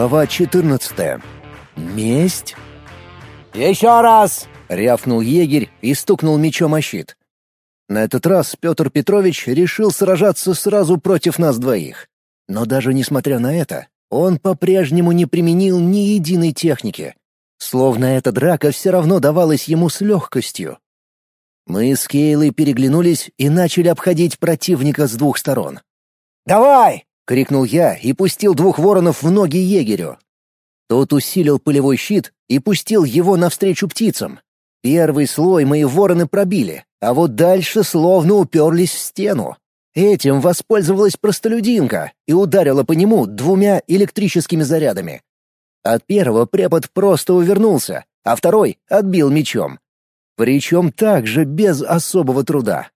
Глава 14. Месть? «Еще раз!» — рявкнул егерь и стукнул мечом о щит. На этот раз Петр Петрович решил сражаться сразу против нас двоих. Но даже несмотря на это, он по-прежнему не применил ни единой техники. Словно эта драка все равно давалась ему с легкостью. Мы с Кейлой переглянулись и начали обходить противника с двух сторон. «Давай!» Крикнул я и пустил двух воронов в ноги егерю. Тот усилил полевой щит и пустил его навстречу птицам. Первый слой мои вороны пробили, а вот дальше словно уперлись в стену. Этим воспользовалась простолюдинка и ударила по нему двумя электрическими зарядами. От первого препод просто увернулся, а второй отбил мечом. Причем также без особого труда.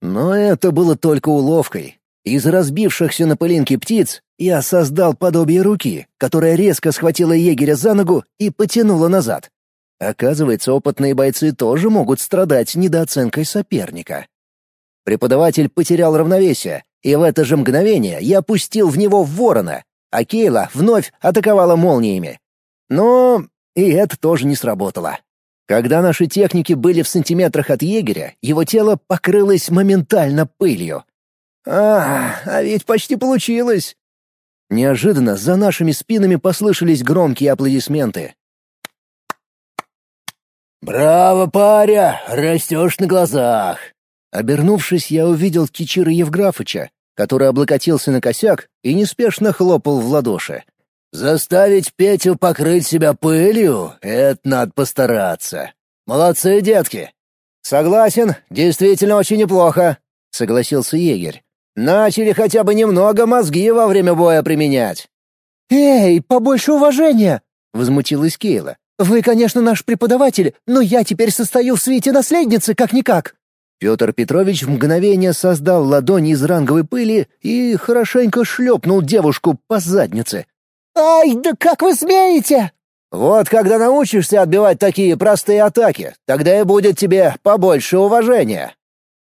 Но это было только уловкой, из разбившихся на пылинки птиц я создал подобие руки, которая резко схватила егеря за ногу и потянула назад. Оказывается, опытные бойцы тоже могут страдать недооценкой соперника. Преподаватель потерял равновесие, и в это же мгновение я пустил в него ворона, а Кейла вновь атаковала молниями. Но и это тоже не сработало. Когда наши техники были в сантиметрах от егеря, его тело покрылось моментально пылью. А, а ведь почти получилось. Неожиданно за нашими спинами послышались громкие аплодисменты. «Браво, паря! Растешь на глазах!» Обернувшись, я увидел Кичира Евграфыча, который облокотился на косяк и неспешно хлопал в ладоши. «Заставить Петю покрыть себя пылью — это надо постараться. Молодцы, детки!» «Согласен, действительно очень неплохо», — согласился егерь. Начали хотя бы немного мозги во время боя применять. «Эй, побольше уважения!» — возмутилась Кейла. «Вы, конечно, наш преподаватель, но я теперь состою в свете наследницы, как-никак!» Петр Петрович в мгновение создал ладони из ранговой пыли и хорошенько шлепнул девушку по заднице. «Ай, да как вы смеете!» «Вот когда научишься отбивать такие простые атаки, тогда и будет тебе побольше уважения!»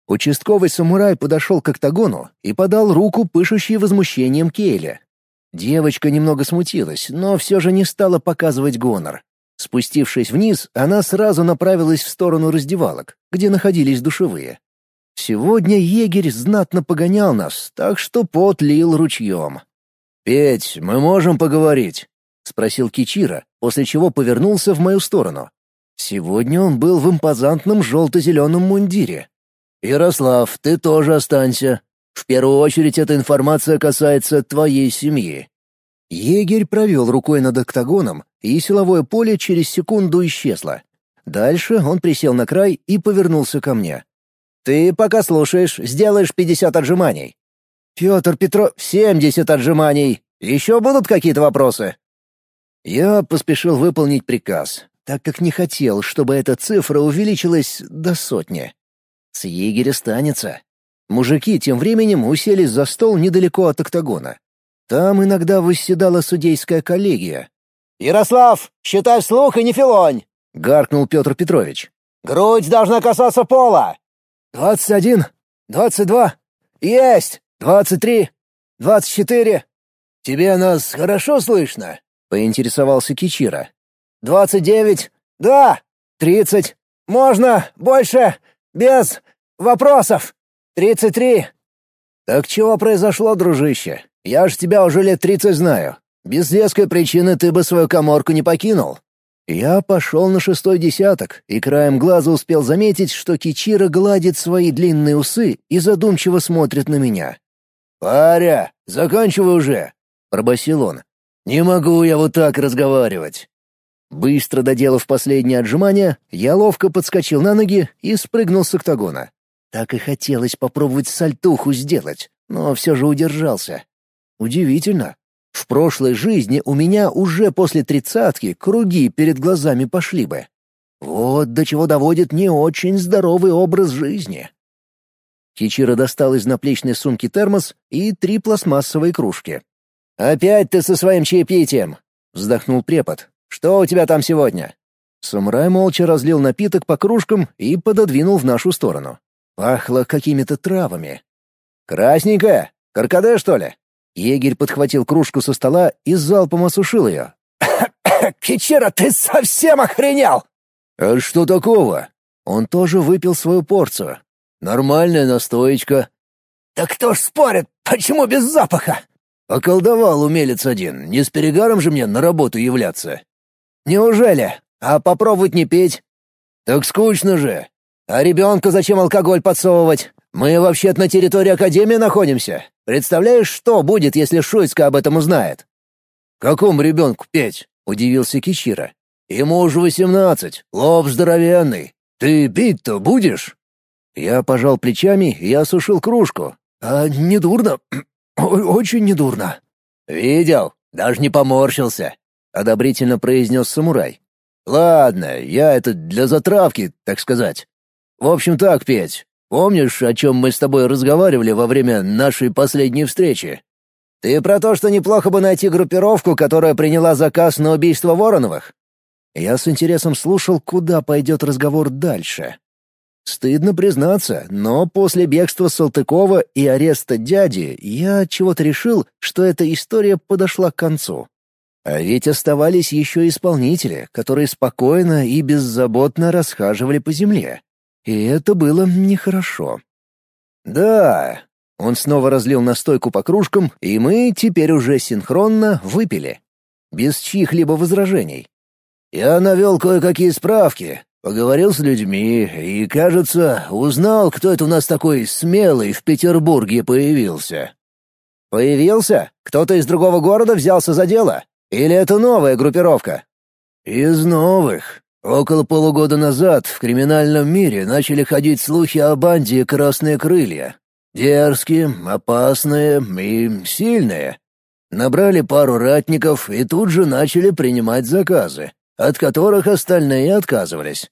Участковый самурай подошел к октагону и подал руку пышущей возмущением Кейле. Девочка немного смутилась, но все же не стала показывать гонор. Спустившись вниз, она сразу направилась в сторону раздевалок, где находились душевые. Сегодня егерь знатно погонял нас, так что пот лил ручьем. «Петь, мы можем поговорить?» — спросил Кичира, после чего повернулся в мою сторону. Сегодня он был в импозантном желто-зеленом мундире, «Ярослав, ты тоже останься. В первую очередь эта информация касается твоей семьи». Егерь провел рукой над октагоном, и силовое поле через секунду исчезло. Дальше он присел на край и повернулся ко мне. «Ты пока слушаешь, сделаешь пятьдесят отжиманий». «Петр Петро... семьдесят отжиманий. Еще будут какие-то вопросы?» Я поспешил выполнить приказ, так как не хотел, чтобы эта цифра увеличилась до сотни. С егеря станется. Мужики тем временем уселись за стол недалеко от октагона. Там иногда восседала судейская коллегия. «Ярослав, считай вслух и не филонь!» — гаркнул Петр Петрович. «Грудь должна касаться пола!» «Двадцать один, двадцать два, есть, двадцать три, двадцать четыре». «Тебе нас хорошо слышно?» — поинтересовался Кичира. «Двадцать девять, да, тридцать, можно, больше, без вопросов. Тридцать три». «Так чего произошло, дружище? Я ж тебя уже лет тридцать знаю. Без веской причины ты бы свою коморку не покинул». Я пошел на шестой десяток и краем глаза успел заметить, что Кичира гладит свои длинные усы и задумчиво смотрит на меня. «Паря, заканчивай уже», — пробасил он. «Не могу я вот так разговаривать». Быстро доделав последнее отжимание, я ловко подскочил на ноги и спрыгнул с октагона. Так и хотелось попробовать сальтуху сделать, но все же удержался. Удивительно. В прошлой жизни у меня уже после тридцатки круги перед глазами пошли бы. Вот до чего доводит не очень здоровый образ жизни. Кичира достал из наплечной сумки термос и три пластмассовые кружки. «Опять ты со своим чаепитием!» — вздохнул препод, что у тебя там сегодня?» Самурай молча разлил напиток по кружкам и пододвинул в нашу сторону. Пахло какими-то травами. «Красненькая? Каркаде, что ли?» Егерь подхватил кружку со стола и залпом осушил ее. «Кичера, ты совсем охренел!» «А что такого?» Он тоже выпил свою порцию. «Нормальная настоечка». «Да кто ж спорит, почему без запаха?» «Околдовал умелец один, не с перегаром же мне на работу являться». «Неужели? А попробовать не пить?» «Так скучно же». «А ребенку зачем алкоголь подсовывать? Мы вообще-то на территории Академии находимся. Представляешь, что будет, если Шуйска об этом узнает?» «Какому ребенку петь?» — удивился Кичира. «Ему уже восемнадцать, лоб здоровенный. Ты пить-то будешь?» Я пожал плечами и осушил кружку. «А недурно. Очень недурно». «Видел? Даже не поморщился», — одобрительно произнес самурай. «Ладно, я это для затравки, так сказать. В общем так, Петь, помнишь, о чем мы с тобой разговаривали во время нашей последней встречи? Ты про то, что неплохо бы найти группировку, которая приняла заказ на убийство Вороновых? Я с интересом слушал, куда пойдет разговор дальше. Стыдно признаться, но после бегства Салтыкова и ареста дяди я чего-то решил, что эта история подошла к концу. А ведь оставались еще исполнители, которые спокойно и беззаботно расхаживали по земле. И это было нехорошо. Да, он снова разлил настойку по кружкам, и мы теперь уже синхронно выпили. Без чьих-либо возражений. Я навел кое-какие справки, поговорил с людьми и, кажется, узнал, кто это у нас такой смелый в Петербурге появился. Появился? Кто-то из другого города взялся за дело? Или это новая группировка? Из новых. Около полугода назад в криминальном мире начали ходить слухи о банде «Красные крылья». Дерзкие, опасные и сильные. Набрали пару ратников и тут же начали принимать заказы, от которых остальные отказывались.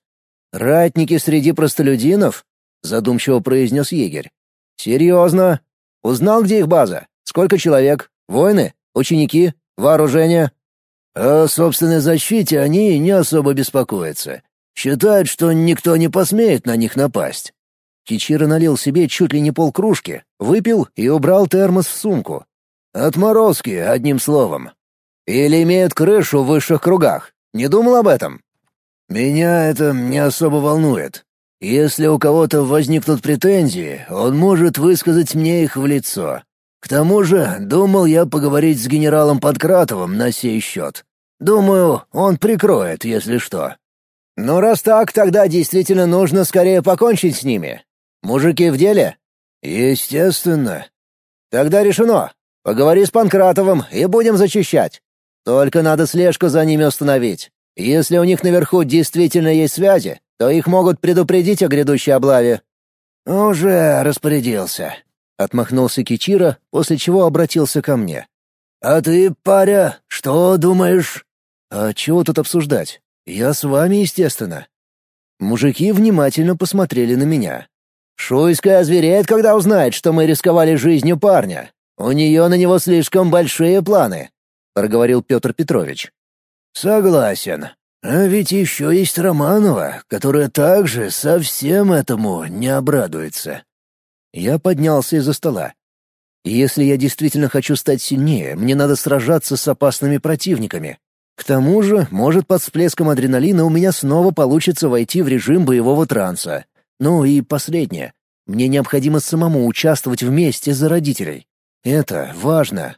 «Ратники среди простолюдинов?» — задумчиво произнес егерь. «Серьезно? Узнал, где их база? Сколько человек? Воины? Ученики? Вооружение?» О собственной защите они не особо беспокоятся. Считают, что никто не посмеет на них напасть. Кичиро налил себе чуть ли не полкружки, выпил и убрал термос в сумку. Отморозки, одним словом. Или имеют крышу в высших кругах. Не думал об этом? Меня это не особо волнует. Если у кого-то возникнут претензии, он может высказать мне их в лицо. К тому же, думал я поговорить с генералом Подкратовым на сей счет. Думаю, он прикроет, если что. Ну, раз так, тогда действительно нужно скорее покончить с ними. Мужики в деле? Естественно. Тогда решено. Поговори с Панкратовым и будем зачищать. Только надо слежку за ними установить. Если у них наверху действительно есть связи, то их могут предупредить о грядущей облаве. Уже распорядился. Отмахнулся Кичира, после чего обратился ко мне. А ты, паря, что думаешь? А чего тут обсуждать? Я с вами, естественно. Мужики внимательно посмотрели на меня. Шуйская озвереет, когда узнает, что мы рисковали жизнью парня. У нее на него слишком большие планы», — проговорил Петр Петрович. «Согласен. А ведь еще есть Романова, которая также совсем этому не обрадуется». Я поднялся из-за стола. «Если я действительно хочу стать сильнее, мне надо сражаться с опасными противниками. К тому же, может, под всплеском адреналина у меня снова получится войти в режим боевого транса. Ну и последнее. Мне необходимо самому участвовать вместе за родителей. Это важно.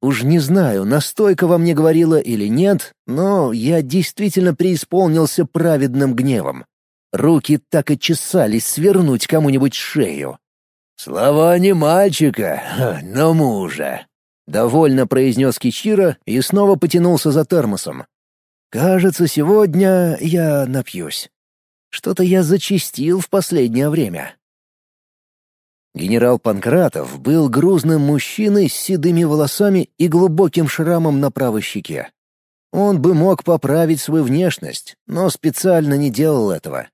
Уж не знаю, настойка во мне говорила или нет, но я действительно преисполнился праведным гневом. Руки так и чесались свернуть кому-нибудь шею. «Слова не мальчика, но мужа», — довольно произнес Кичира и снова потянулся за термосом. «Кажется, сегодня я напьюсь». Что-то я зачистил в последнее время. Генерал Панкратов был грузным мужчиной с седыми волосами и глубоким шрамом на правой щеке. Он бы мог поправить свою внешность, но специально не делал этого.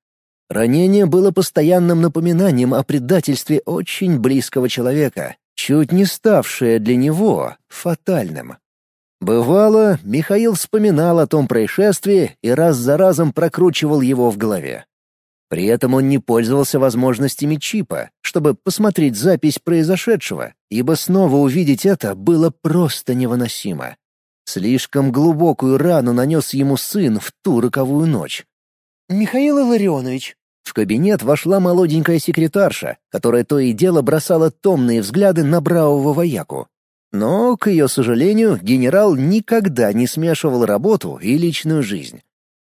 Ранение было постоянным напоминанием о предательстве очень близкого человека, чуть не ставшее для него фатальным. Бывало, Михаил вспоминал о том происшествии и раз за разом прокручивал его в голове. При этом он не пользовался возможностями чипа, чтобы посмотреть запись произошедшего, ибо снова увидеть это было просто невыносимо. Слишком глубокую рану нанес ему сын в ту роковую ночь. «Михаил Илларионович». В кабинет вошла молоденькая секретарша, которая то и дело бросала томные взгляды на бравого вояку. Но, к ее сожалению, генерал никогда не смешивал работу и личную жизнь.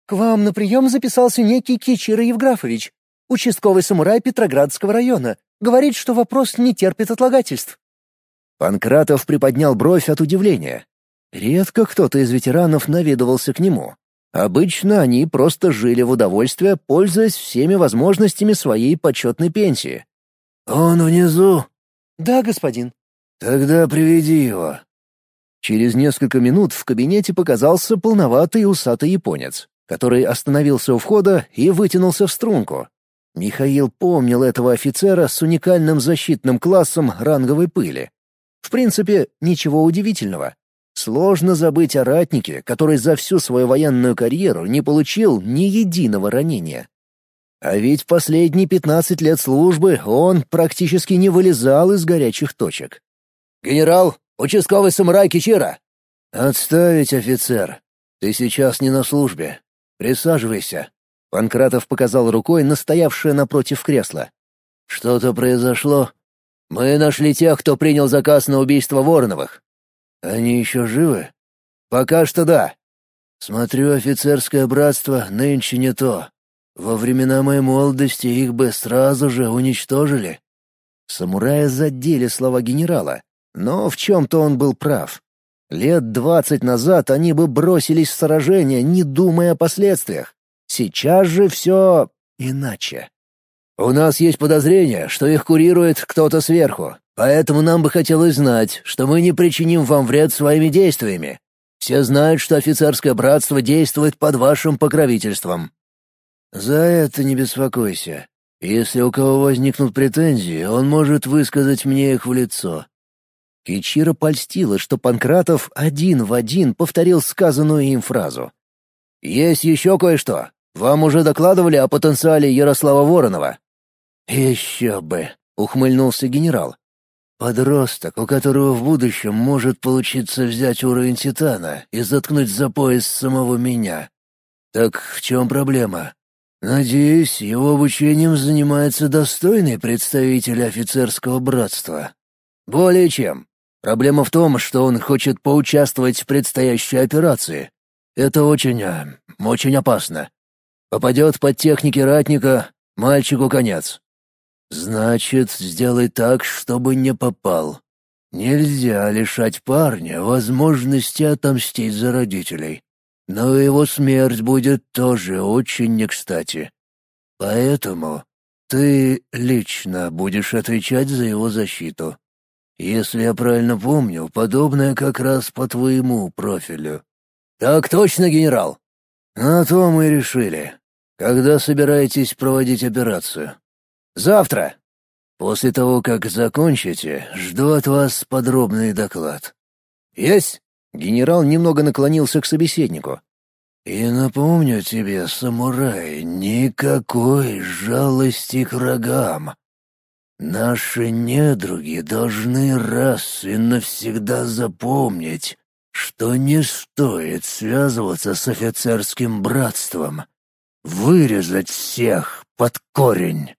«К вам на прием записался некий Кичира Евграфович, участковый самурай Петроградского района. Говорит, что вопрос не терпит отлагательств». Панкратов приподнял бровь от удивления. Редко кто-то из ветеранов наведывался к нему. Обычно они просто жили в удовольствие, пользуясь всеми возможностями своей почетной пенсии. «Он внизу?» «Да, господин». «Тогда приведи его». Через несколько минут в кабинете показался полноватый усатый японец, который остановился у входа и вытянулся в струнку. Михаил помнил этого офицера с уникальным защитным классом ранговой пыли. В принципе, ничего удивительного. Сложно забыть о ратнике, который за всю свою военную карьеру не получил ни единого ранения. А ведь последние 15 лет службы он практически не вылезал из горячих точек. «Генерал, участковый самурай Кичира!» «Отставить, офицер. Ты сейчас не на службе. Присаживайся». Панкратов показал рукой на стоявшее напротив кресла. «Что-то произошло? Мы нашли тех, кто принял заказ на убийство Вороновых. Они еще живы? Пока что да. Смотрю, офицерское братство нынче не то. Во времена моей молодости их бы сразу же уничтожили. Самурая задели слова генерала, но в чем-то он был прав. Лет двадцать назад они бы бросились в сражение, не думая о последствиях. Сейчас же все иначе. У нас есть подозрение, что их курирует кто-то сверху. Поэтому нам бы хотелось знать, что мы не причиним вам вред своими действиями. Все знают, что офицерское братство действует под вашим покровительством». «За это не беспокойся. Если у кого возникнут претензии, он может высказать мне их в лицо». Кичира польстила, что Панкратов один в один повторил сказанную им фразу. «Есть еще кое-что. Вам уже докладывали о потенциале Ярослава Воронова?» «Еще бы», — ухмыльнулся генерал. Подросток, у которого в будущем может получиться взять уровень Титана и заткнуть за пояс самого меня. Так в чем проблема? Надеюсь, его обучением занимается достойный представитель офицерского братства. Более чем. Проблема в том, что он хочет поучаствовать в предстоящей операции. Это очень... А, очень опасно. Попадет под техники ратника, мальчику конец. Значит, сделай так, чтобы не попал. Нельзя лишать парня возможности отомстить за родителей. Но его смерть будет тоже очень не кстати. Поэтому ты лично будешь отвечать за его защиту. Если я правильно помню, подобное как раз по твоему профилю. Так точно, генерал. На то мы решили. Когда собираетесь проводить операцию? Завтра. После того, как закончите, жду от вас подробный доклад. Есть. Генерал немного наклонился к собеседнику. И напомню тебе, самурай, никакой жалости к врагам. Наши недруги должны раз и навсегда запомнить, что не стоит связываться с офицерским братством. Вырезать всех под корень.